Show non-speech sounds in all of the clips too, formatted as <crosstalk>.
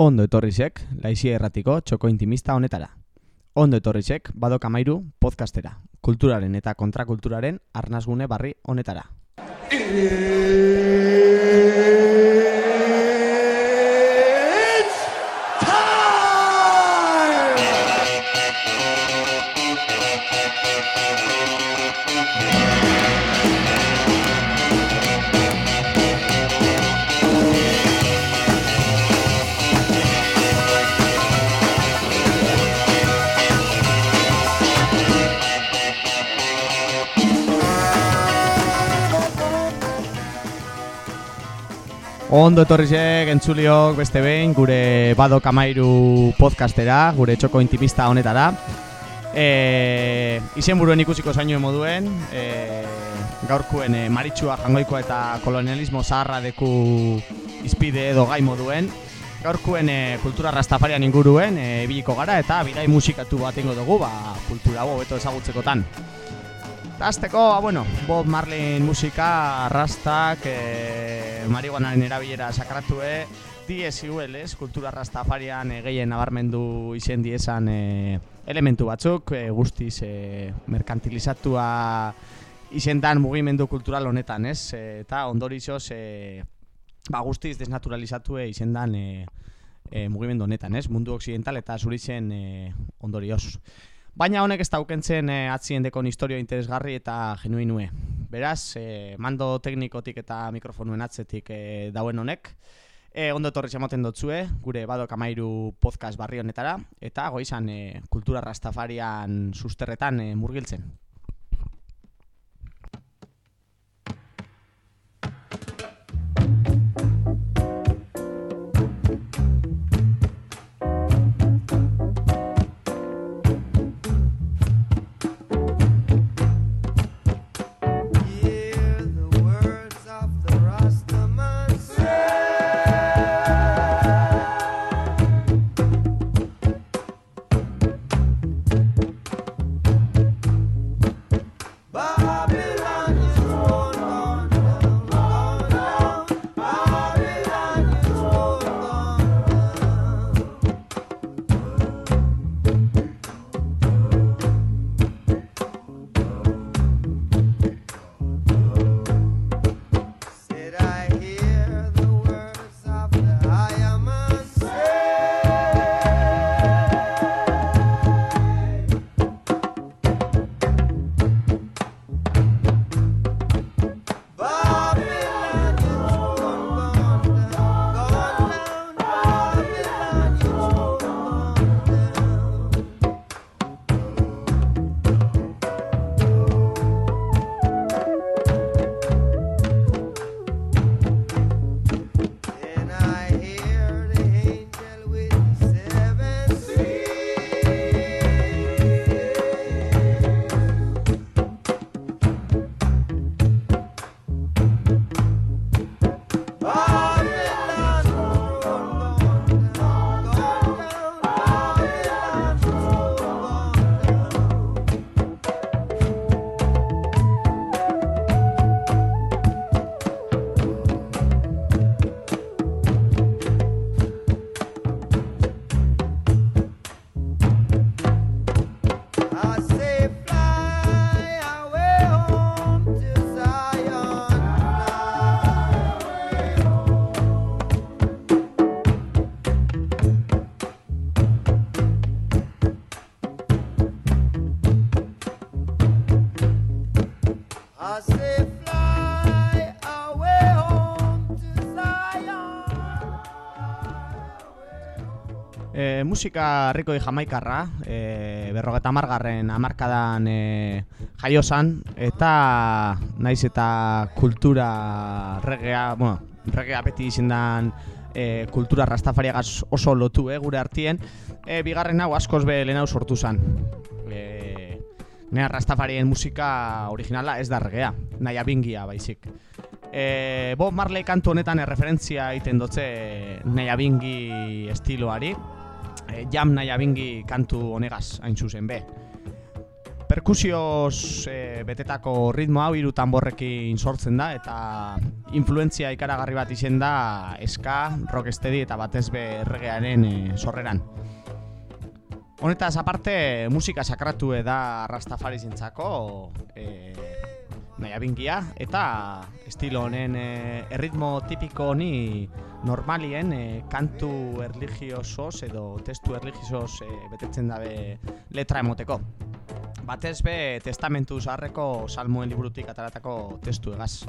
Ondo etorrizek, laizia erratiko txoko intimista honetara. Ondo etorrizek, badok amairu podcastera. Kulturaren eta kontrakulturaren arnazgune barri honetara. Ondo etorrizek, entzuliok, beste behin, gure badok amairu podcastera, gure txoko intimista honetara. E, izen buruen ikusiko zainuen moduen, e, gaurkuen e, maritxua, jangoikoa eta kolonialismo zaharra deku izpide edo gai moduen. Gaurkuen e, kultura rastafarian inguruen, e, biliko gara eta bidai musikatu bat ingo dugu, ba, kultura bo, beto ezagutzekotan. Azteko, ba, bueno, Bob Marlin musika, rastak, e, marihuanaren erabilera sakratue, DSUL, ez, kultura rastafarian e, gehien nabarmendu izen diezan e, elementu batzuk, e, guztiz e, merkantilizatua izen dan mugimendu kultural honetan, ez, e, eta ondorizoz, e, ba, guztiz desnaturalizatue izen dan e, e, mugimendu honetan, ez, mundu occidental eta zuritzen e, ondorioz. Baina honek ez daukentzen e, atzien dekon historio interesgarri eta genuinue. Beraz, e, mando teknikotik eta mikrofonuen atzetik e, dauen honek, e, ondo torri ematen dotzue, gure badok amairu podcast barri honetara, eta goizan e, kultura rastafarian susterretan e, murgiltzen. Musika herriko jamaikarra, e, berrogeta margarren amarkadan e, jaiosan, eta naiz eta kultura regea, bueno, regea beti izendan e, kultura rastafariagaz oso lotu, eh, gure artien, e, bigarren hau askoz be lehen hau sortu zen. E, Nea rastafarien musika originala ez da regea, nahi abingia baizik. E, Bob Marley kantu honetan erreferentzia egiten dotze nahi abingi estiloari, e, jam nahi abingi kantu honegaz hain zuzen be. Perkusioz e, betetako ritmo hau hiru tanborrekin sortzen da eta influentzia ikaragarri bat izen da ska, rocksteady eta batez be erregearen e, sorreran. Honetaz aparte, musika sakratu da Rastafari zentzako e, nahi abingia eta estilo honen e, erritmo tipiko honi normalien e, kantu erligiosoz edo testu erligiosoz e, betetzen dabe letra emoteko. Batez be testamentu zaharreko salmoen liburutik ataratako testu egaz.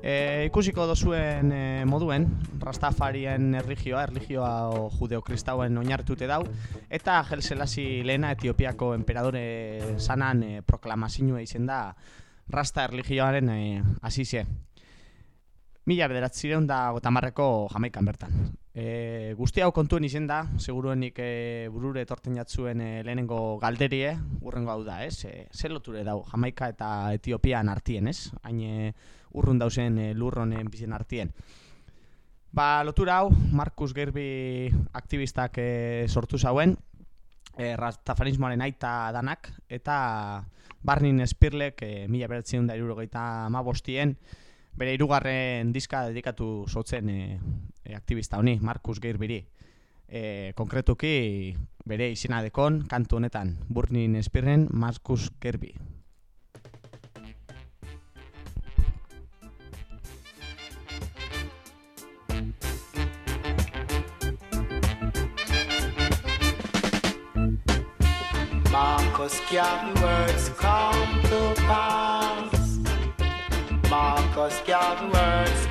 E, ikusiko dozuen e, moduen, Rastafarien erligioa, erligioa judeo-kristauen oinartute dau, eta Haile Selassie lehena Etiopiako emperadore sanan e, proklamazinua izen da Rasta erligioaren e, asize. Mila bederatzireun da gotamarreko jamaikan bertan. E, guzti hau kontuen izen da, seguruenik e, burure etorten jatzuen e, lehenengo galderie, urrengo hau da, ez? E, zer loture dau, Jamaika eta Etiopian artien, ez? Hain urrun dauzen e, lurronen bizen artien. Ba, lotura hau, Markus Gerbi aktivistak e, sortu zauen, e, rastafarismoaren aita danak, eta Barnin Spirlek e, mila beratzen da irurogeita mabostien, bere hirugarren diska dedikatu zotzen e, e, aktivista honi, Markus Gerbiri. E, konkretuki bere izena dekon, kantu honetan, Burnin Spirren Markus Gerbi. Marcus can words come to pass. Marcus can words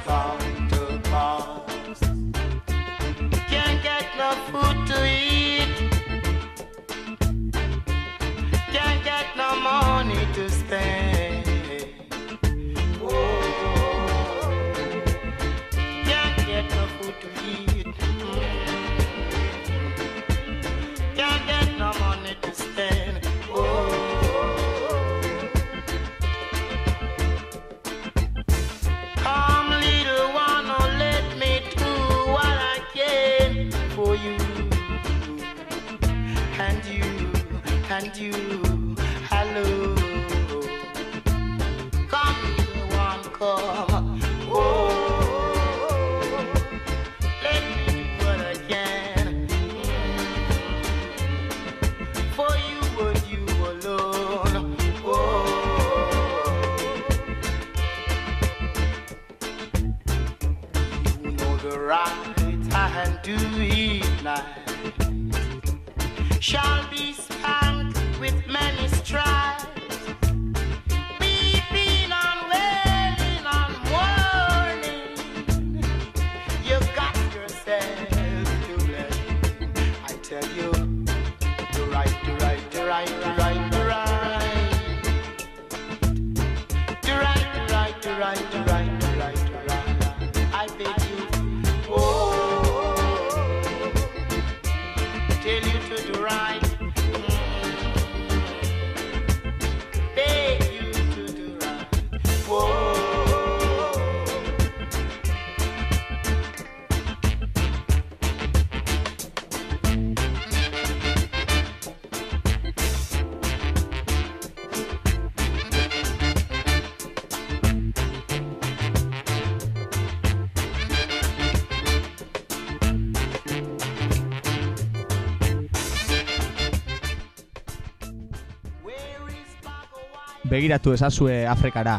Begiratu ezazue Afrikara,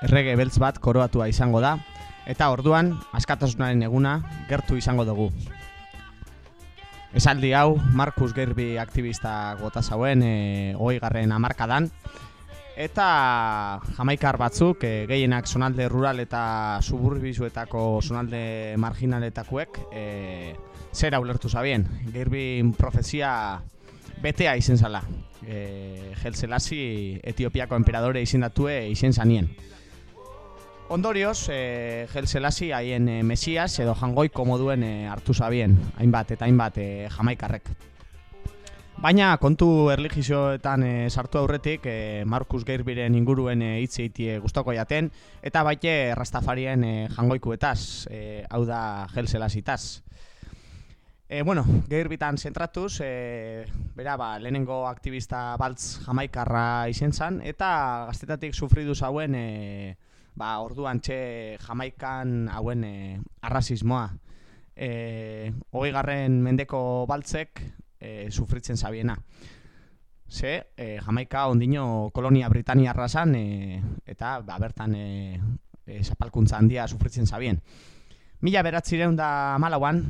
errege beltz bat koroatua izango da, eta orduan, askatasunaren eguna, gertu izango dugu. Esaldi hau, Markus Gerbi aktivista gota zauen, e, garren amarkadan, eta jamaikar batzuk, e, gehienak zonalde rural eta suburbizuetako zonalde marginaletakuek, e, zera ulertu zabien. Gerbi profezia betea izen zala. E, Haile Selassie Etiopiako emperadore izendatue izen zanien. Ondorioz, e, Haile Selassie haien e, mesias edo jangoiko moduen e, hartu zabien, hainbat eta hainbat e, jamaikarrek. Baina kontu erligizioetan e, sartu aurretik, e, Markus Geirbiren inguruen e, hitz eitie gustoko jaten, eta baite Rastafarien e, jangoikuetaz, e, hau da Haile Selassietaz. E, bueno, gehir bitan zentratuz, e, bera, ba, lehenengo aktivista baltz jamaikarra izen zan, eta gaztetatik sufridu zauen, e, ba, orduan txe jamaikan hauen e, arrazismoa. E, hogei garren mendeko baltzek e, sufritzen zabiena. Ze, e, Jamaika ondino kolonia Britaniarra zan, e, eta ba, bertan e, e, zapalkuntza handia sufritzen zabien. Mila beratzireun da malauan,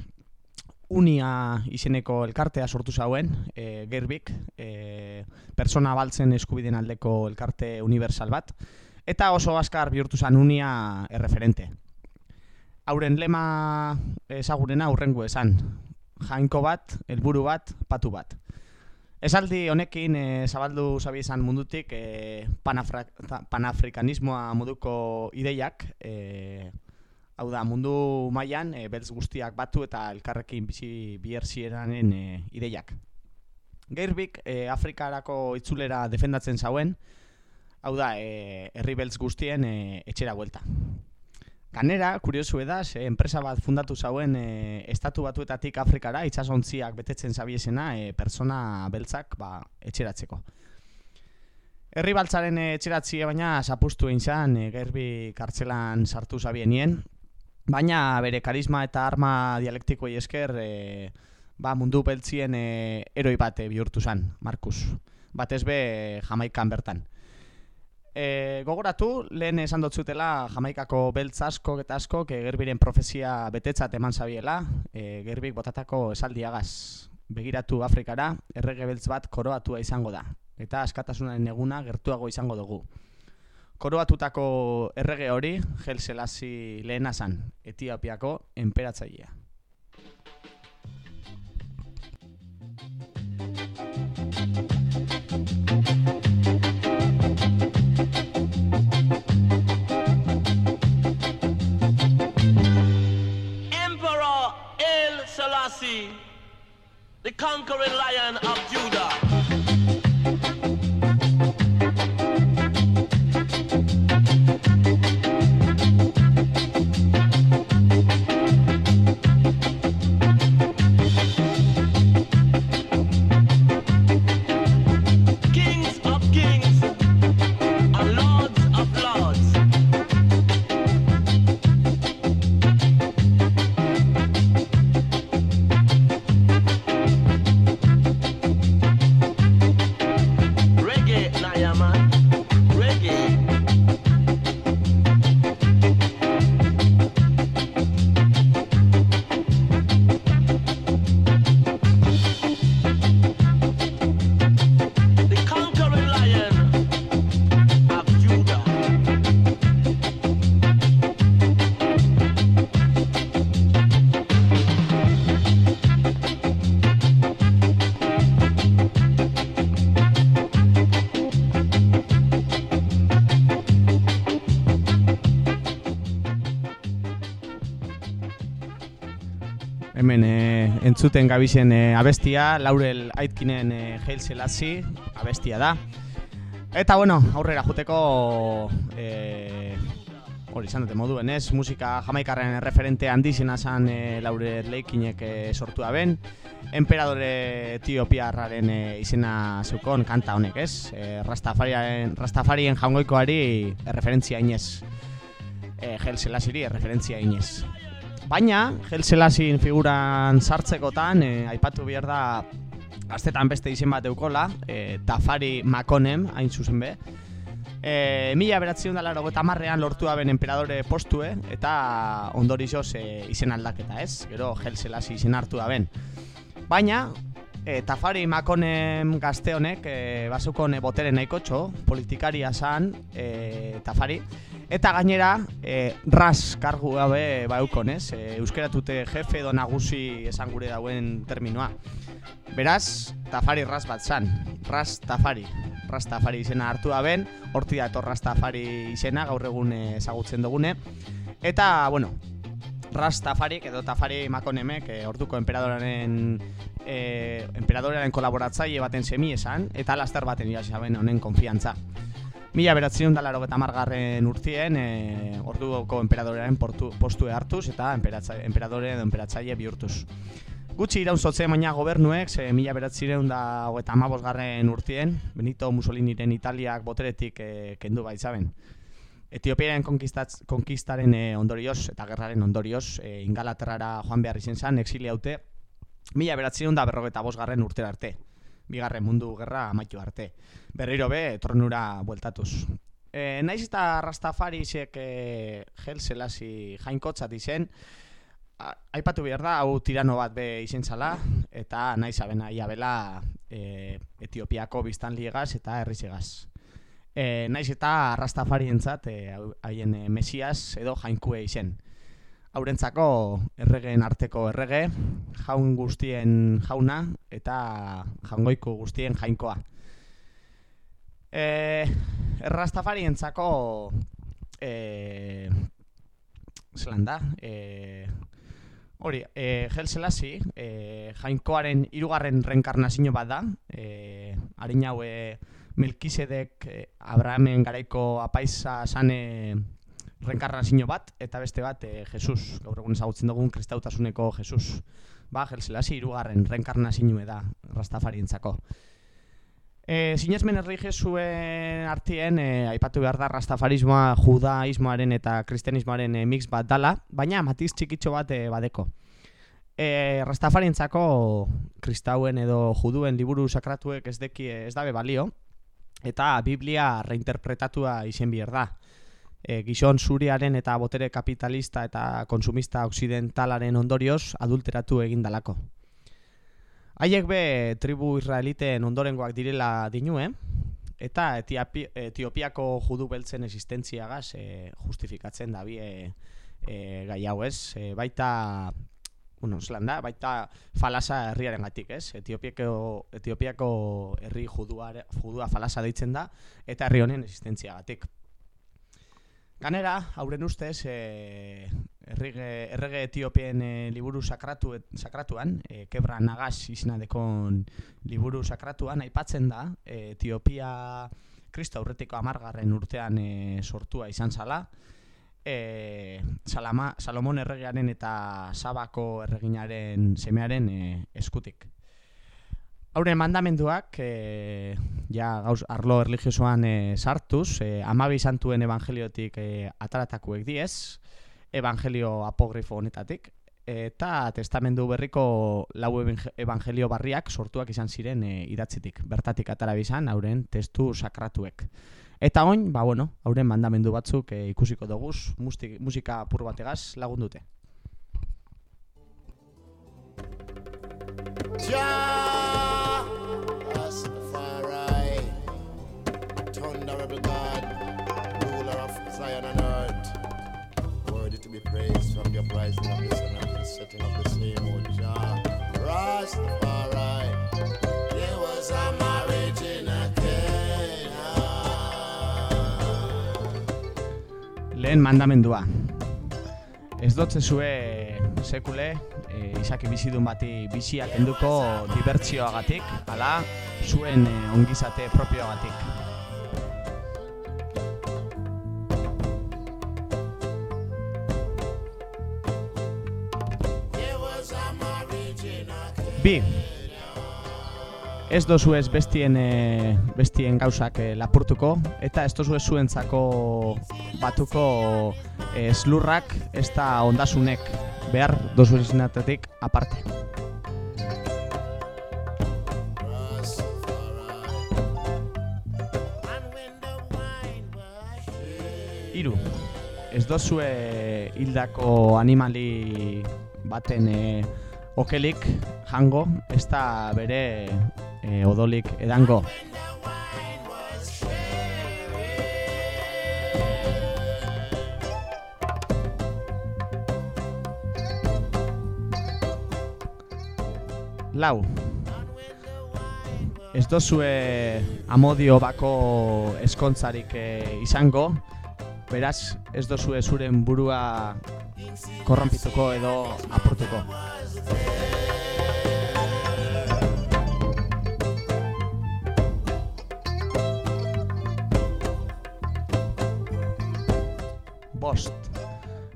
Unia izeneko elkartea sortu zauen, e, Gerbik, e, persona baltzen eskubiden aldeko elkarte universal bat, eta oso askar bihurtu zen Unia erreferente. Hauren lema ezagurena urrengo esan, jainko bat, helburu bat, patu bat. Esaldi honekin e, zabaldu zabi izan mundutik e, panafrikanismoa moduko ideiak, e, hau da, mundu mailan e, beltz guztiak batu eta elkarrekin bizi bierzieraren e, ideiak. Geirbik e, Afrikarako itzulera defendatzen zauen, hau da, e, herri beltz guztien e, etxera buelta. Ganera, kuriosu edaz, eh, enpresa bat fundatu zauen eh, estatu batuetatik Afrikara itsasontziak betetzen zabiesena eh, persona beltzak ba, etxeratzeko. Herri baltzaren eh, etxeratzie baina zapustu egin zan, eh, gerbi kartzelan sartu zabienien, baina bere karisma eta arma dialektikoei esker eh, ba, mundu beltzien eh, eroi bat eh, bihurtu zan, Markus. Batez be Jamaikan bertan. E, gogoratu, lehen esan dotzutela Jamaikako beltz asko eta asko e, Gerbiren profezia betetzat eman zabiela, e, Gerbik botatako esaldiagaz. Begiratu Afrikara, errege beltz bat koroatua izango da, eta askatasunaren eguna gertuago izango dugu. Koroatutako errege hori, Gel Selassie lehena zan, Etiopiako enperatzailea. Emperor El Selassie, the conquering lion of Judah. Entzuten gabizen e, abestia, Laurel Aitkinen e, Hail Selassie abestia da. Eta bueno, aurrera juteko e, hori izan dute moduen ez, musika jamaikarren referente handizena zan e, Laurel Aikinek e, sortu da ben. Emperadore etiopiarraren e, izena zeukon kanta honek ez, e, Rastafarien, Rastafarien jaungoikoari erreferentzia inez. E, Hail Selassieri erreferentzia inez. Baina, Gel Selasin figuran sartzekotan, e, aipatu behar da gaztetan beste izen bat eukola, e, Tafari Makonem, hain zuzen be. E, mila beratzion dela eta marrean lortu ben emperadore postue, eta ondorioz e, izen aldaketa ez, gero Gel Selasi izen hartu da ben. Baina, e, Tafari Makonem gazte honek, e, basukon e, botere nahikotxo, politikaria zan, e, Tafari, Eta gainera, e, ras kargu gabe baukon, ez? E, euskeratute jefe edo nagusi esan gure dauen terminoa. Beraz, Tafari ras bat zan. Ras Tafari. Ras Tafari izena hartu da ben, horti dator Ras Tafari izena, gaur egun eh, ezagutzen dugune. Eta, bueno, Ras Tafarik edo Tafari Makonemek e, orduko emperadoraren e, emperadoraren kolaboratzaile baten semi esan, eta laster baten jasaben honen konfiantza. Mila beratzen da laro margarren urtien e, orduko emperadorearen portu, postue hartuz eta emperadore edo emperatzaile bihurtuz. Gutxi iraunzotze baina gobernuek, ze mila beratzireun da hogeita amabosgarren urtien, Benito Mussoliniren Italiak boteretik e, kendu baitzaben. Etiopiaren konkistaren e, ondorioz eta gerraren ondorioz e, Ingalaterrara joan behar izen zen, exilia haute, mila beratzireun da berrogeita bosgarren urtera arte. Bigarren mundu gerra amaitu arte. Berriro be, tronura bueltatuz. E, naiz eta Rastafarisek e, Gel Selasi jainkotzat izen, aipatu behar da, hau tirano bat be izen zala, eta nahi zabena iabela e, Etiopiako biztanliegaz eta herrizegaz. E, naiz eta Rastafarientzat e, hau- haien e, mesias edo jainkue izen. Haurentzako erregeen arteko errege, jaun guztien jauna eta jangoiko guztien jainkoa. E, Rastafarientzako e, zelan da, e, hori, e, Gel Selasi, e, jainkoaren hirugarren reenkarnazio bat da, e, harin hau e, Melkisedek e, Abrahamen garaiko apaiza sane reenkarnazio bat, eta beste bat e, Jesus, gaur egun ezagutzen dugun kristautasuneko Jesus. Ba, Gel Selasi hirugarren reenkarnazio da Rastafarientzako. E, sinesmen herri jesuen artien e, aipatu behar da rastafarismoa judaismoaren eta kristianismoaren e, mix bat dala, baina matiz txikitxo bat e, badeko. E, rastafarientzako kristauen edo juduen liburu sakratuek ez deki ez dabe balio, eta Biblia reinterpretatua izen behar da. E, gizon zuriaren eta botere kapitalista eta konsumista occidentalaren ondorioz adulteratu egin dalako. Haiek be tribu israeliten ondorengoak direla dinue, eta Etiopi, Etiopiako judu beltzen existentziagaz e, justifikatzen da bie e, gai hau ez. E, baita, bueno, zelan da, baita falasa herriaren gatik ez. Etiopiako, Etiopiako herri judua, judua falasa deitzen da, eta herri honen existentziagatik. Ganera, hauren ustez, e, errege, errege Etiopien e, liburu sakratu, sakratuan, e, kebra nagaz izena dekon liburu sakratuan, aipatzen da, e, Etiopia Kristo aurretiko amargarren urtean e, sortua izan zala, e, Salama, Salomon erregearen eta Sabako erreginaren semearen e, eskutik. Hauren mandamenduak, e, ja gauz arlo erligiosoan e, sartuz, e, amabi santuen evangeliotik e, ataratakuek diez, evangelio apogrifo honetatik, eta testamendu berriko lau evang- evangelio barriak sortuak izan ziren e, idatzitik, bertatik atara bizan hauren testu sakratuek. Eta oin, ba bueno, hauren mandamendu batzuk e, ikusiko musti, musika apur bategaz lagundute. Jah Rastafari, thunderable God, ruler of Zion and earth, worthy to be praised from the uprising of the sun and the setting of the same, O Jah Rastafari. There was a marriage Lehen mandamendua. Ez dotze zue sekule, e, izaki bizidun bati bizia kenduko dibertsioagatik, ala zuen e, ongizate propioagatik. Bi, ez dozu ez bestien, e, bestien gauzak e, lapurtuko, eta ez dozu ez zuentzako batuko e, slurrak ez da ondasunek behar dozu izinatetik aparte. Hiru, ez dozue hildako animali baten e, okelik jango, ez da bere e, odolik edango. Lau, ez dozue amodio bako eskontzarik e, izango, beraz ez dozue zuren burua korrompituko edo apurtuko.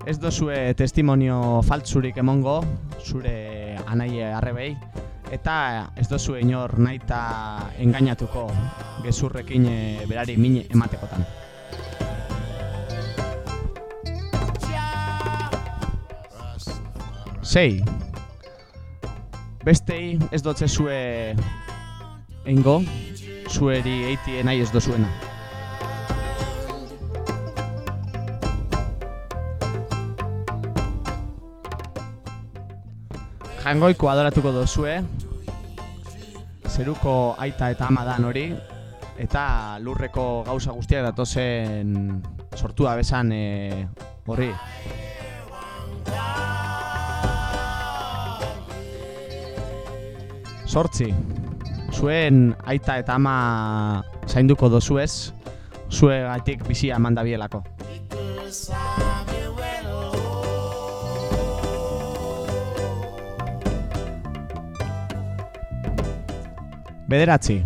Ez dozue testimonio faltzurik emongo zure anai arrebei, eta ez dozu inor nahi eta engainatuko gezurrekin eh, berari mine ematekotan. Sei, bestei ez dotze zue eingo, zueri eiti nahi ez dozuena. Jangoiko adoratuko dozue, zeruko aita eta ama dan hori, eta lurreko gauza guztiak datozen sortua bezan e, horri. Sortzi, zuen aita eta ama zainduko dozuez, zuegatik bizia eman dabielako. Bederatzi.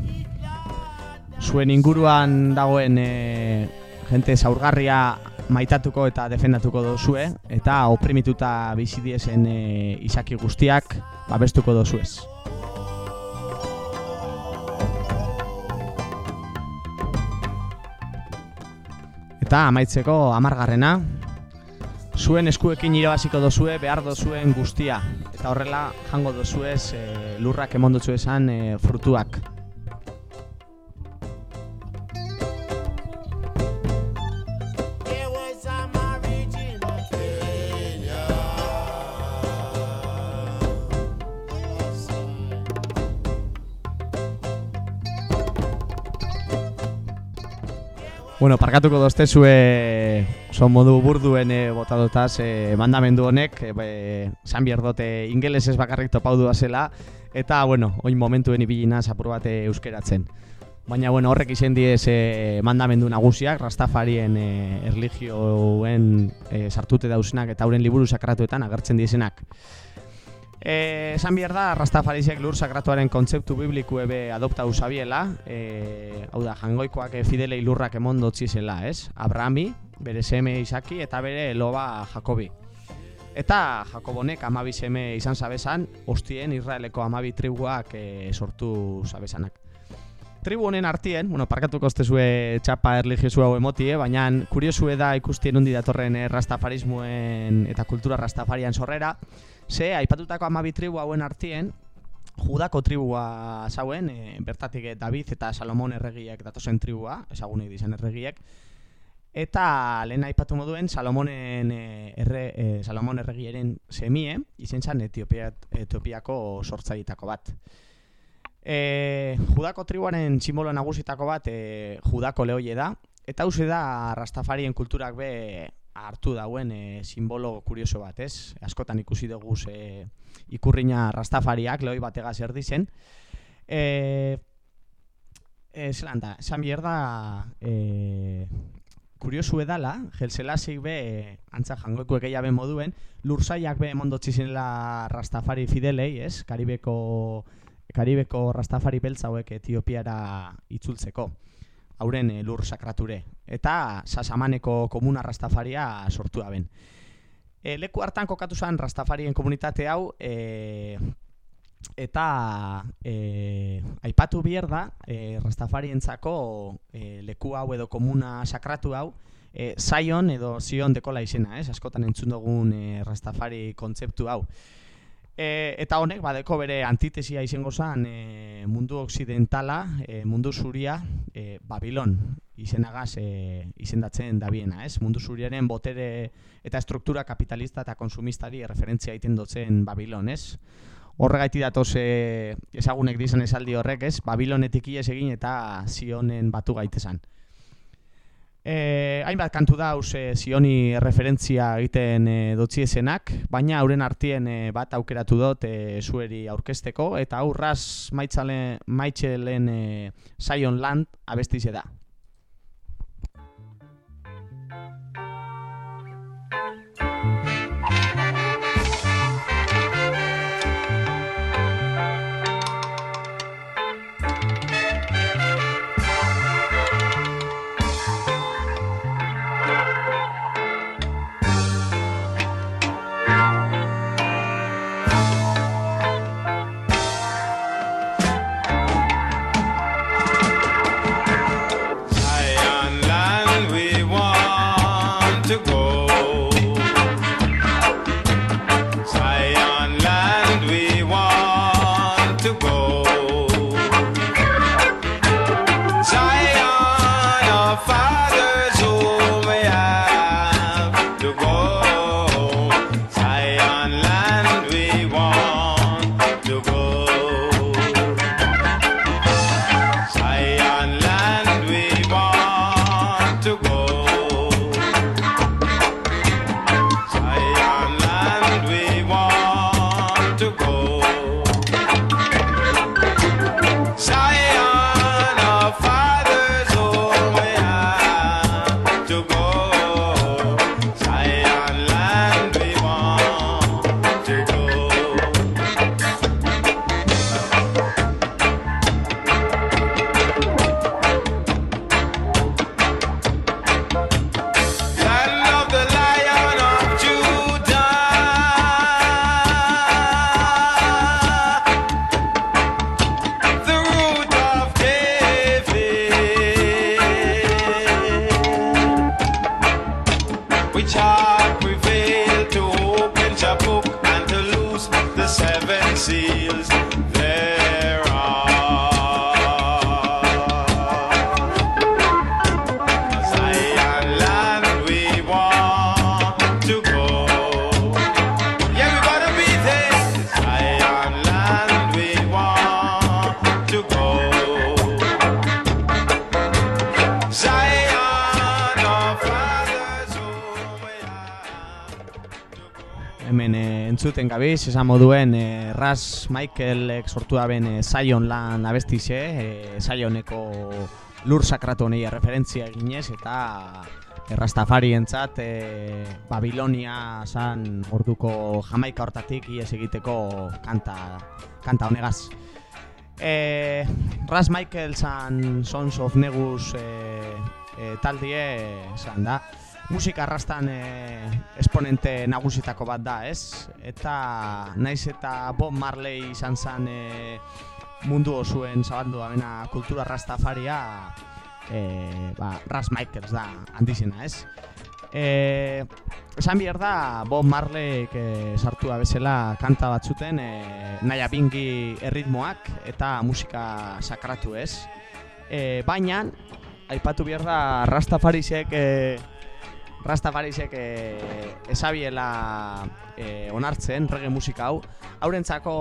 Zuen inguruan dagoen e, jente zaurgarria maitatuko eta defendatuko dozue eta oprimituta bizi diezen e, izaki guztiak babestuko dozuez. Eta amaitzeko amargarrena, zuen eskuekin irabaziko dozue behar dozuen guztia. Eta horrela jango dozuez e, lurrak emon dotzu esan e, frutuak. Bueno, parkatuko dozte zue son modu burduen e, botadotaz e, mandamendu honek, e, be, bierdote ingelesez bakarrik topaudu zela, eta, bueno, oin momentuen ibilina zapur bat euskeratzen. Baina, bueno, horrek izen diez e, mandamendu nagusiak, Rastafarien e, erligioen e, sartute dauzenak eta hauren liburu sakratuetan agertzen dizenak. Eh, esan behar da, Rastafarisek lur sakratuaren kontzeptu bibliku ebe adoptau zabiela, eh, hau da, jangoikoak eh, fidelei lurrak emon zela, ez? Abrahami, bere seme Isaki eta bere loba Jakobi. Eta Jakobonek amabi seme izan zabezan, ostien Israeleko amabi tribuak eh, sortu zabezanak. Tribu honen artien, bueno, parkatuko zue txapa erligiosu hau emotie, baina kuriosue da ikustien undi datorren eh, rastafarismoen eta kultura rastafarian sorrera, ze aipatutako amabi tribu hauen artien, Judako tribua zauen, e, bertatik eh, David eta Salomon erregiek datozen tribua, ezagunek dizen erregiek, eta lehen aipatu moduen Salomonen erre, e, Salomon erregiaren semie, izen zan Etiopia, Etiopiako sortzaietako bat. E, Judako tribuaren simbolo nagusitako bat e, Judako lehoie da, eta hauze da Rastafarien kulturak be hartu dauen e, simbolo kurioso bat, ez? Askotan ikusi dugu e, ikurriña Rastafariak lehoi batega zer dizen. E, e, zelan da, esan bier da e, kuriosu edala, jelzelasik be antza jangoeko egeia be moduen, lursaiak be mondotzi zenela Rastafari fidelei, ez? Karibeko Karibeko Rastafari beltza hauek Etiopiara itzultzeko hauren e, lur sakrature eta Sasamaneko komuna Rastafaria sortu da ben. E, leku hartan kokatu zen Rastafarien komunitate hau e, eta e, aipatu bier da e, Rastafarientzako e, leku hau edo komuna sakratu hau e, Zion edo Zion dekola izena, ez? Askotan entzun dugun e, Rastafari kontzeptu hau. E, eta honek badeko bere antitesia izango zen e, mundu occidentala, e, mundu zuria, e, Babilon izenagaz e, izendatzen dabiena, ez? Mundu zuriaren botere eta struktura kapitalista eta konsumistari referentzia egiten dotzen Babilon, ez? Horregaiti datoz e, ezagunek dizan esaldi horrek, ez? Babilonetik ies egin eta zionen batu gaitezan. Eh, hainbat kantu da e, zioni referentzia egiten e, dotziezenak, baina hauren artien e, bat aukeratu dut e, zueri aurkesteko, eta aurraz maitxelen e, Zion Land abestize da. Entzuten gabiz, esan moduen e, Ras Michaelek sortu daben e, Zion lan abestize, e, Zioneko lur sakratu honei referentzia eginez eta Rastafari entzat e, Babilonia zan orduko jamaika hortatik ies egiteko kanta, kanta honegaz. E, Ras Michael zan Sons of Negus e, e, taldie zan da. Musika arrastan e, esponente nagusitako bat da, ez? Eta naiz eta Bob Marley izan zen e, mundu osuen zabaldu abena kultura rastafaria e, ba, Ras Michaels da handizena, ez? E, esan behar da Bob Marley e, sartu da bezala kanta batzuten e, naia bingi erritmoak eta musika sakratu ez e, baina aipatu behar da Rastafarisek e, Rastafarisek e, esabiela e, onartzen reggae musika hau haurentzako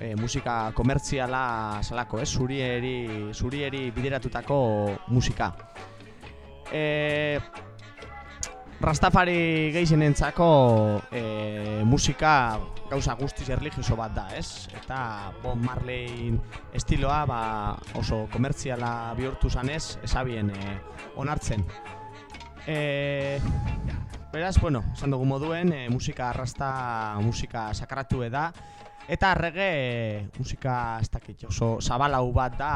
e, musika komertziala salako, ez? Zurieri, zurieri bideratutako musika. E, Rastafari gehixenentzako e, musika gauza guztiz erligioso bat da, ez? Eta Bob Marley estiloa ba, oso komertziala bihurtu zanez, esabien e, onartzen. E, beraz, bueno, esan dugu moduen, e, musika arrasta, musika sakratu da, eta reggae musika ez dakit oso zabalau bat da,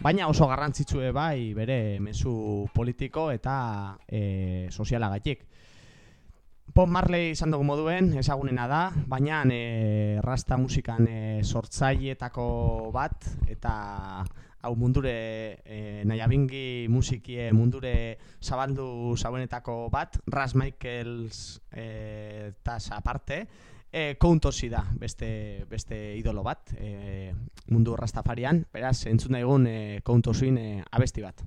baina oso garrantzitsue bai bere mezu politiko eta e, sozialagatik. Bob Marley izan dugu moduen, ezagunena da, baina e, rasta musikan e, sortzailetako bat, eta hau mundure e, nahiabingi musikie mundure zabaldu zauenetako bat, Ras Michaels e, tas aparte, e, Kountosi da beste, beste idolo bat e, mundu rastafarian, beraz entzun daigun e, Kountosin e, abesti bat.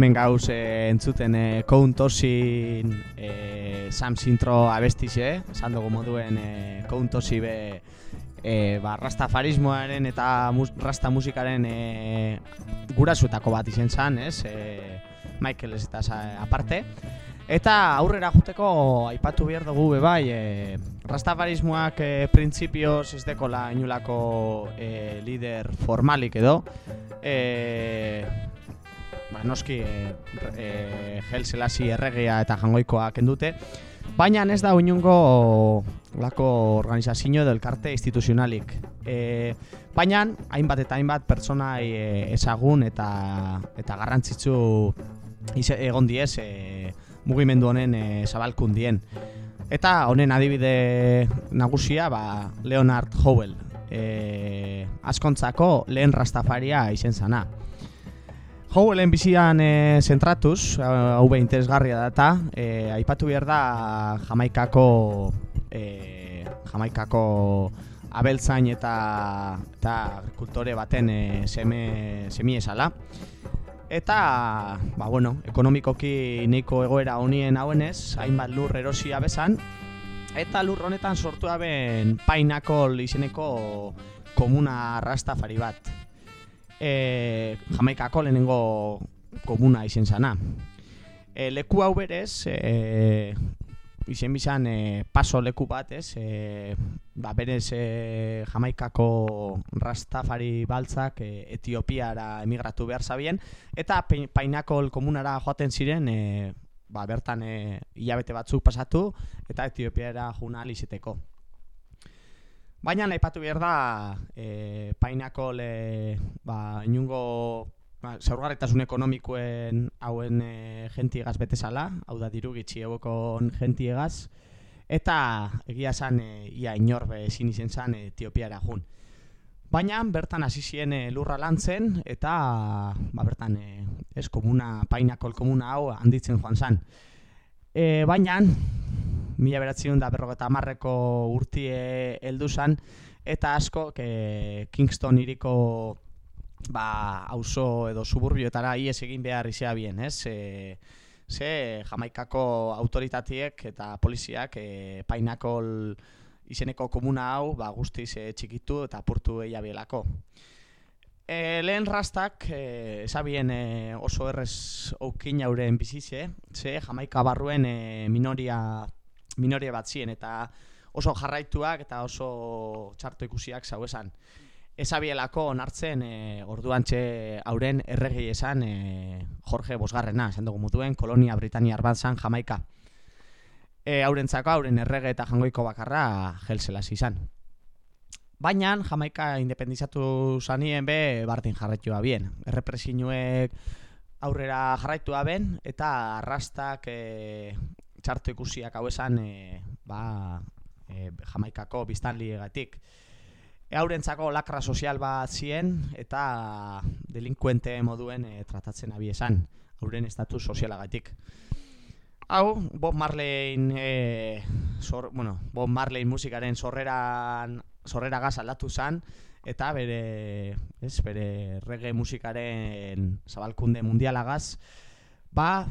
Hemen gauz e, entzuten e, Kountosin e, Sam Sintro abestixe, esan dugu moduen e, Kountosi be e, ba, rastafarismoaren eta mus, rasta musikaren e, gurasuetako bat izen zan, ez? E, Michael ez eta aparte. Eta aurrera juteko aipatu behar dugu be bai, e, rastafarismoak e, printzipioz ez dekola inulako e, lider formalik edo. E, ba, noski e, e, erregea eta jangoikoa kendute, baina ez da inungo lako organizazio edo elkarte instituzionalik. E, baina hainbat eta hainbat pertsona e, ezagun eta eta garrantzitsu ize- egon diez e, mugimendu honen e, zabalkundien. Eta honen adibide nagusia ba, Leonard Howell e, askontzako lehen rastafaria izen zana. Jo, lehen bizian e, zentratuz, hau be interesgarria data, e, aipatu behar da Jamaikako e, Jamaikako abeltzain eta eta agrikultore baten e, seme semi esala. Eta, ba, bueno, ekonomikoki neiko egoera honien hauenez, hainbat lur erosia bezan, eta lur honetan sortu aben painakol izeneko komuna rastafari bat. E, Jamaikako lehenengo komuna izen zana. E, leku hau berez, e, izen bizan e, paso leku bat, ez? E, ba, berez e, Jamaikako rastafari baltzak e, Etiopiara emigratu behar zabien, eta painakol komunara joaten ziren, e, ba, bertan e, hilabete batzuk pasatu, eta Etiopiara juna izeteko. Baina aipatu behar da, e, painakol e, ba, inungo ba, zaurgarritasun ekonomikoen hauen e, gentiegaz betezala, hau da diru gitxi egokon gentiegaz, eta egia esan e, ia inorbe ezin izen zan Etiopiara jun. Baina bertan hasi ziren lurra lantzen eta ba, bertan e, ez komuna, painakol komuna hau handitzen joan zan. E, baina, mila beratzen da berrogeta marreko urtie heldu zan, eta asko e, Kingston iriko ba, auzo edo suburbioetara ies egin behar izea bien, ez? E, ze Jamaikako autoritateek eta poliziak e, painakol izeneko komuna hau ba, guztiz e, txikitu eta apurtu eia bielako. E, lehen rastak e, esabien e, oso errez aukin auren bizize, ze Jamaika barruen e, minoria, minoria bat ziren eta oso jarraituak eta oso txarto ikusiak zau esan. Esabielako onartzen e, orduantxe hauren erregi esan e, Jorge Bosgarrena, esan dugu mutuen, kolonia Britaniar bat zan Jamaika. E, haurentzako hauren errege eta jangoiko bakarra jelzelas izan. Baina Jamaika independizatu zanien be Bartin jarraitua bien. Errepresinuek aurrera jarraitua ben eta arrastak e, txarto ikusiak hau esan e, ba, e, Jamaikako biztanliegatik. E, haurentzako lakra sozial bat zien eta delinkuente moduen e, tratatzen abi esan, hauren estatus sozialagatik. Hau, Bob Marley, e, sor, bueno, Bob Marley musikaren sorreran sorrera gaz aldatu zan, eta bere, ez, bere reggae musikaren zabalkunde mundialagaz, ba,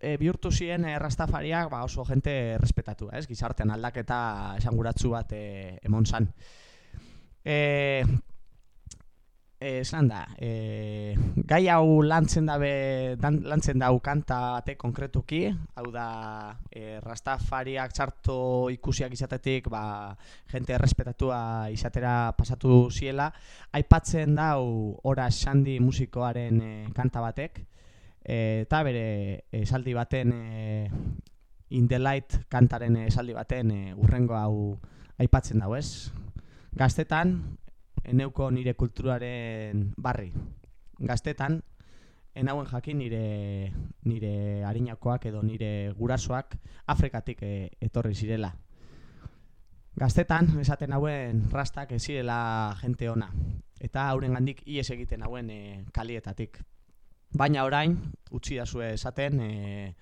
e, bihurtu ziren e, rastafariak ba, oso jente respetatu, ez? Gizartean aldaketa esanguratsu bat e, emon zan. E, e, esan da, e, gai hau lantzen dabe, dan, lantzen dau kanta bate konkretuki, hau da, rastafariak txarto ikusiak izatetik, ba, jente errespetatua izatera pasatu ziela, aipatzen dau ora Sandi musikoaren e, kanta batek, eta bere esaldi baten e, In the Light kantaren esaldi baten e, urrengo hau aipatzen dau, ez? Gaztetan, eneuko nire kulturaren barri. Gaztetan, enauen jakin nire, nire harinakoak edo nire gurasoak Afrikatik e, etorri zirela. Gaztetan, esaten hauen rastak ez zirela jente ona. Eta hauren gandik ies egiten hauen e, kalietatik. Baina orain, utzi dazue esaten, e,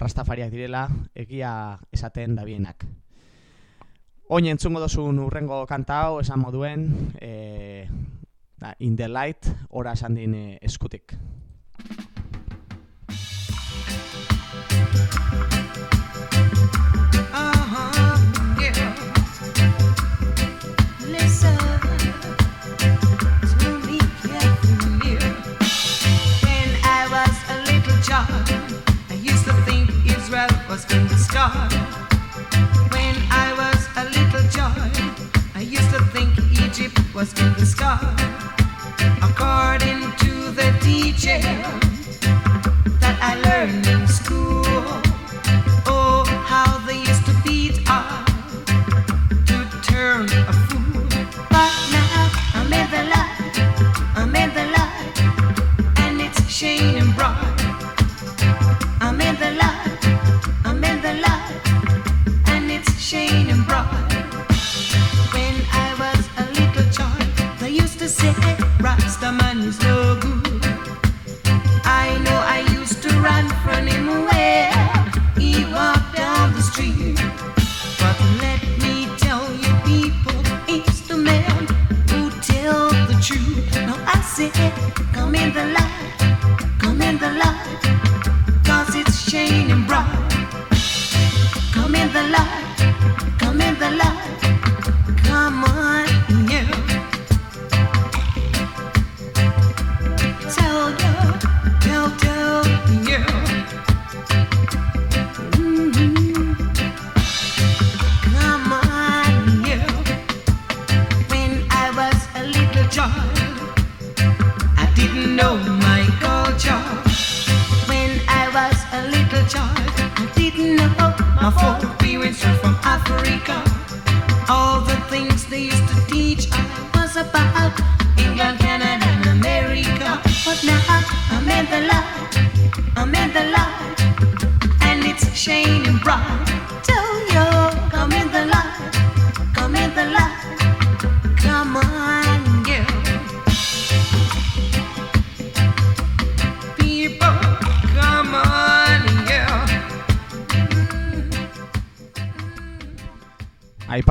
rastafariak direla, egia esaten dabienak. Oin entzungo dozun urrengo kanta hau esan moduen e, da, In the Light ora esan din e, eskutik. Was going to start. When I was a little child, I used to think Egypt was in to start. According to the teacher the light,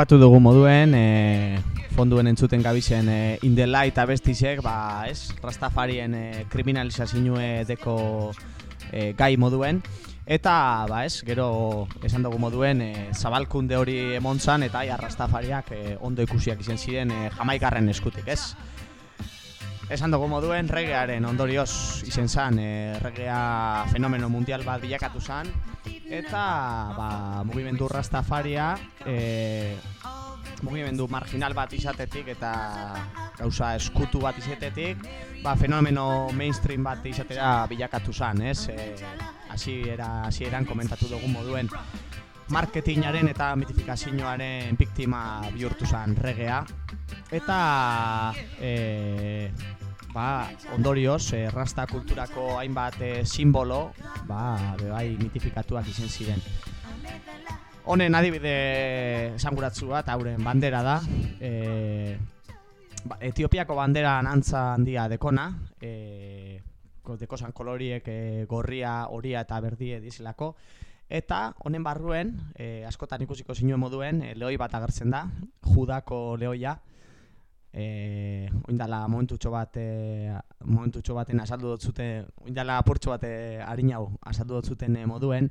Aipatu dugu moduen, e, fonduen entzuten gabizen e, In the Light abestisek, ba, ez, Rastafarien e, kriminalizazioe deko e, gai moduen. Eta, ba, ez, gero esan dugu moduen, e, zabalkunde hori emon zan, eta ja, Rastafariak e, ondo ikusiak izen ziren e, jamaikarren eskutik, ez? Esan dugu moduen, regearen ondorioz izen zan, e, regea fenomeno mundial bat bilakatu zan, eta ba, mugimendu Rastafaria e, mugimendu marginal bat izatetik eta gauza eskutu bat izatetik ba, fenomeno mainstream bat izatera bilakatu zan, ez? E, hasiera hasieran komentatu dugu moduen marketingaren eta mitifikazioaren biktima bihurtu zen regea eta e, ba, ondorioz e, rasta kulturako hainbat e, simbolo ba, bebai mitifikatuak izen ziren Honen adibide esanguratsu bat hauren bandera da e, ba, Etiopiako bandera antza handia dekona e, ko- dekosan koloriek e, gorria, horia eta berdie dizilako Eta honen barruen, e, askotan ikusiko zinuen moduen, e, lehoi bat agertzen da, judako lehoia. E, oindala momentutxo bat, e, momentutxo baten asaldu dut zuten, oindala apurtxo bat e, harin hau asaldu dut zuten e, moduen,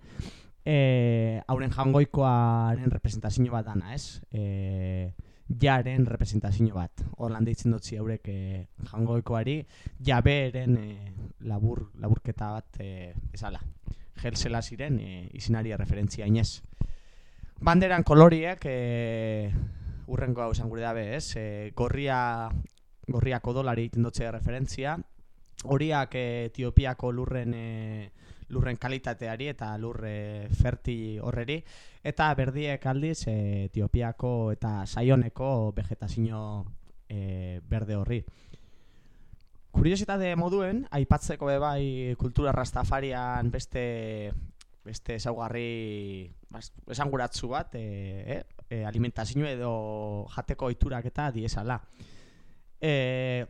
e, hauren jangoikoaren representazio bat dana, ez? E, jaren representazio bat. Horlan deitzen dutzi haurek e, jangoikoari, jaberen e, labur, laburketa bat e, bezala. Gelsela ziren e, izinari referentzia inez. Banderan koloriek e, urrengo hau esan gure dabe, ez? E, gorria, gorriako dolari egiten dutze referentzia. Horiak e, Etiopiako lurren e, lurren kalitateari eta lurre ferti horreri eta berdiek aldiz e, Etiopiako eta Saioneko vegetazio e, berde horri. Kuriositate moduen, aipatzeko be bai kultura rastafarian beste beste ezaugarri esanguratsu bat, e, e, e, alimentazio edo jateko oiturak eta diesala. E,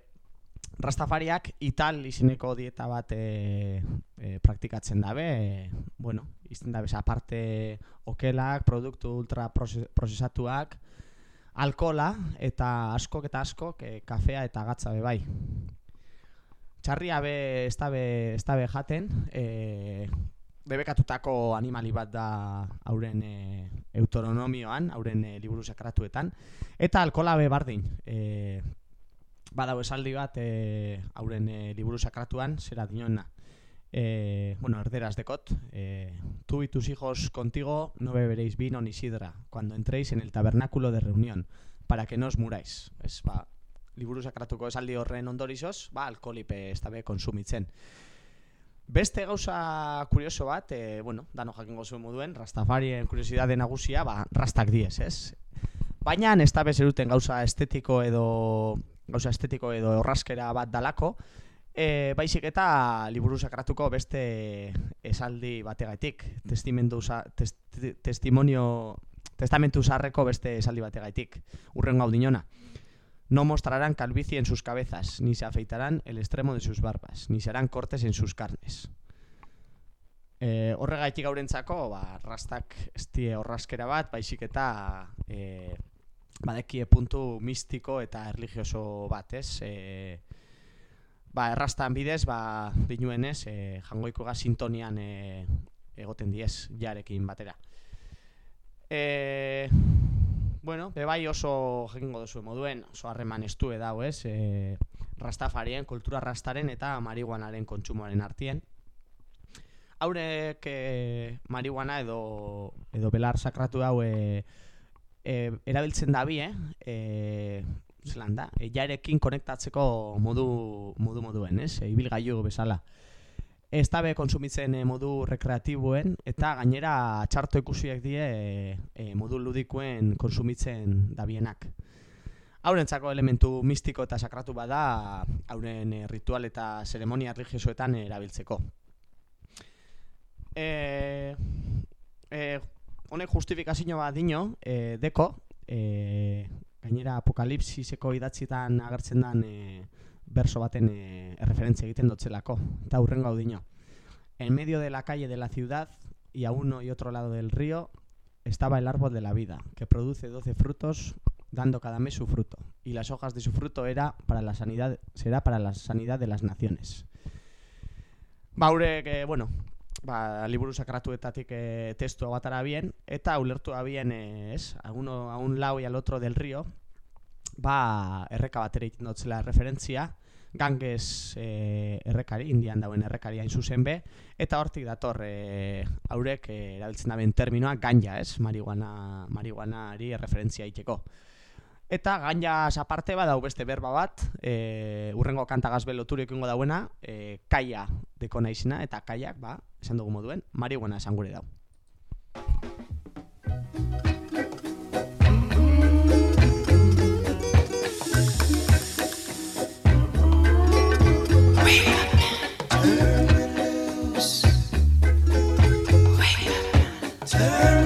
Rastafariak ital izeneko dieta bat e, e, praktikatzen dabe, e, bueno, izten dabe aparte okelak, produktu ultra prozesatuak, alkola eta askok eta askok e, kafea eta gatza be bai. Txarria be ez dabe, ez dabe jaten, e, debekatutako animali bat da hauren e, autonomioan, hauren e, liburu sakratuetan, eta alkola be bardin. E, badau esaldi bat e, hauren e, liburu sakratuan, zera dinona. E, bueno, erderaz dekot, e, tú y tus hijos contigo no beberéis vino ni sidra cuando entréis en el tabernáculo de reunión, para que no os muráis. Ez, ba, liburu sakratuko esaldi horren ondorizoz, ba, alkolipe ez dabe konsumitzen. Beste gauza kurioso bat, e, bueno, dano jakingo zuen moduen, Rastafarien kuriosidade nagusia, ba, rastak diez, ez? Baina ez da bezeruten gauza estetiko edo gauza estetiko edo orraskera bat dalako, e, baizik eta liburu sakratuko beste esaldi bategaitik, testimendu te- testimonio testamentu zarreko beste esaldi bategaitik, urren gau dinona. No mostrarán calvicie en sus cabezas, ni se afeitarán el extremo de sus barbas, ni serán cortes en sus carnes. E, horregaitik gaurentzako, ba, rastak ez die horraskera bat, baizik eta e, badekie puntu mistiko eta erligioso bat, ez? E, ba, errastan bidez, ba, dinuenez, e, jangoikoga sintonian e, egoten diez, jarekin batera. E, bueno, bebai oso jakingo duzu moduen, oso harreman estu edau, ez? E, rastafarien, kultura rastaren eta marihuanaren kontsumoaren artien. Haurek e, marihuana edo, edo belar sakratu hau e, e, erabiltzen dabi, eh? E, zelan da, e, jarekin konektatzeko modu, modu moduen, ez? E, ibilgailu bezala. Ez dabe konsumitzen e, modu rekreatibuen eta gainera txarto ikusiek die e, e, modu ludikoen konsumitzen dabienak. Haurentzako elementu mistiko eta sakratu bada hauren e, ritual eta zeremonia religiosoetan erabiltzeko. E, e, honek justifikazio bat dino, e, deko, e, gainera apokalipsiseko idatzietan agertzen den e, verso baten e, referentzia egiten dotzelako, eta hurrengo dino. En medio de la calle de la ciudad y a uno y otro lado del río estaba el árbol de la vida, que produce 12 frutos, dando cada mes su fruto, y las hojas de su fruto era para la sanidad, será para la sanidad de las naciones. Baurek, eh, bueno, ba, liburu sakratuetatik e, testu batara bien, eta ulertu bien, eh, ez, a, uno, a un lado y al otro del río, ba, erreka baterik notzela referentzia, Ganges e, errekari, indian dauen errekari hain zuzen be, eta hortik dator e, haurek e, erabiltzen daben terminoa ganja, ez, marihuana, marihuanari referentzia iteko. Eta ganja aparte badau beste berba bat, e, urrengo kantagaz loturik ingo dauena, e, kaia deko naizena, eta kaiak, ba, esan dugu moduen, marihuana esan gure dau. For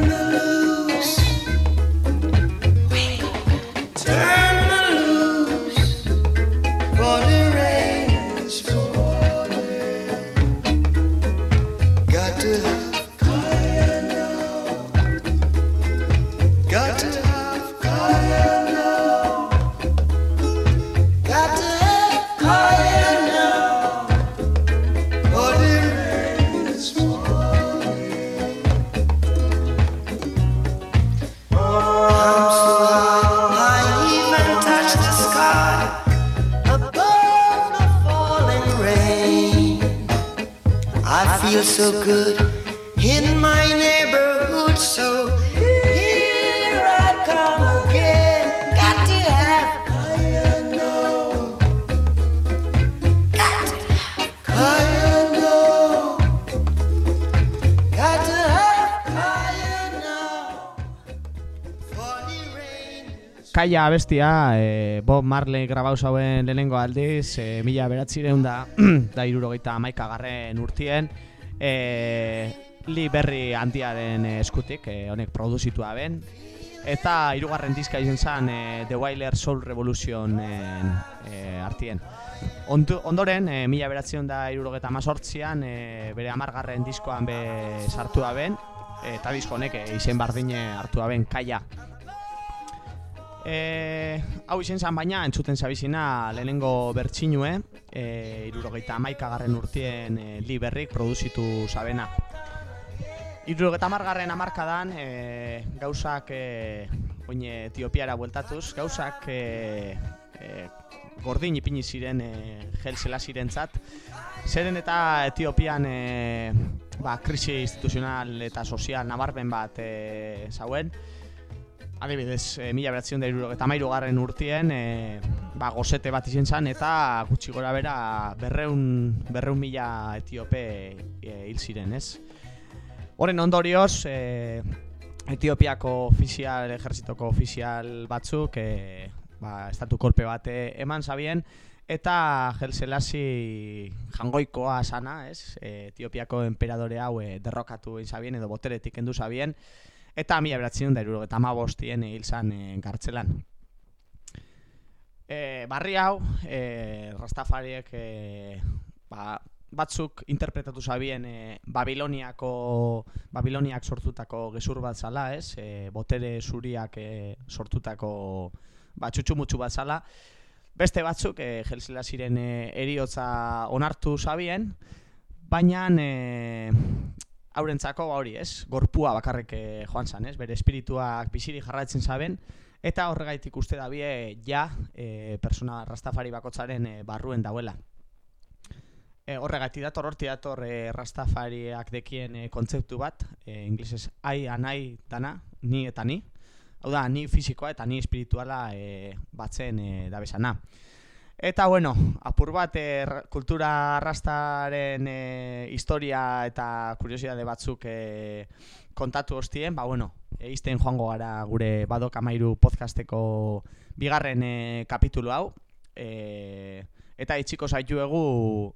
I feel so good in my neighborhood, so Kaia abestia, e, Bob Marley grabau zauen lehenengo aldiz, e, mila beratzireun da, <clears throat> da irurogeita garren urtien, e, Lee Berry handiaren eskutik, e, honek produzitua ben, eta hirugarren diska izan zen e, The Wailer Soul Revolution e, artien. Ondu, ondoren, e, mila beratzireun da irurogeita mazortzian, e, bere amargarren diskoan be sartu da ben, eta disko honek e, izen bardine hartu da ben, Kaia E, hau izen zan baina entzuten zabizina lehenengo bertxinue e, irurogeita garren urtien e, li berrik produzitu zabena Irurogeita margarren amarkadan e, gauzak e, oin Etiopiara bueltatuz gauzak e, e, gordin ipini ziren e, gel zirentzat zeren eta Etiopian e, ba, krisi instituzional eta sozial nabarben bat e, zauen Adibidez, e, mila beratzen da eta garren urtien e, ba, gozete bat izen zen eta gutxi gora bera berreun, berreun mila etiope e, hil ziren, ez? Horren ondorioz, e, Etiopiako ofizial, ejertzitoko ofizial batzuk e, ba, estatu kolpe bat e, eman zabien eta Gelselasi jangoikoa sana, ez? E, Etiopiako emperadore hau e, derrokatu egin zabien edo boteretik kendu zabien eta mila beratzen da eta amabostien hil zan e, gartzelan. E, barri hau, e, Rastafariek e, ba, batzuk interpretatu zabien e, Babiloniako Babiloniak sortutako gezur bat zala, ez? E, botere zuriak e, sortutako ba, txutxumutxu bat zala. Beste batzuk e, Jelzela ziren e, eriotza onartu zabien, baina e, haurentzako ba hori, ez? Gorpua bakarrik e, joan zan, ez? Bere espirituak biziri jarraitzen zaben, eta horregaitik uste da bie ja e, persona rastafari bakotzaren e, barruen dauela. E, horregatik dator, horti dator e, rastafariak dekien e, kontzeptu bat, e, inglesez ai anai dana, ni eta ni. Hau da, ni fisikoa eta ni espirituala e, batzen e, dabesana. Eta bueno, apur bat e, kultura arrastaren e, historia eta kuriosidade batzuk e, kontatu hostien, ba bueno, eizten joango gara gure badok amairu podcasteko bigarren e, kapitulu hau. E, eta itxiko zaituegu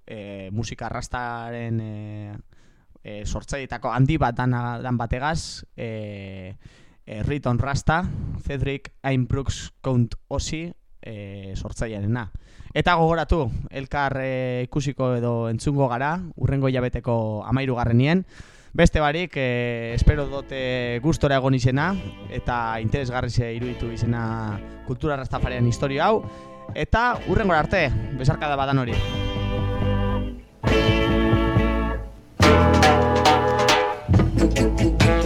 e, musika arrastaren e, e, sortzaileetako handi bat dan, dan bategaz, e, e, Riton Rasta, Cedric Ain Brooks Count Osi e, sortzailearena. Eta gogoratu, elkar e, ikusiko edo entzungo gara, urrengo hilabeteko amairu garrenien. Beste barik, e, espero dote gustora egon izena, eta interesgarri iruditu izena kultura rastafarian historia hau. Eta urrengora arte, besarkada badan hori. Thank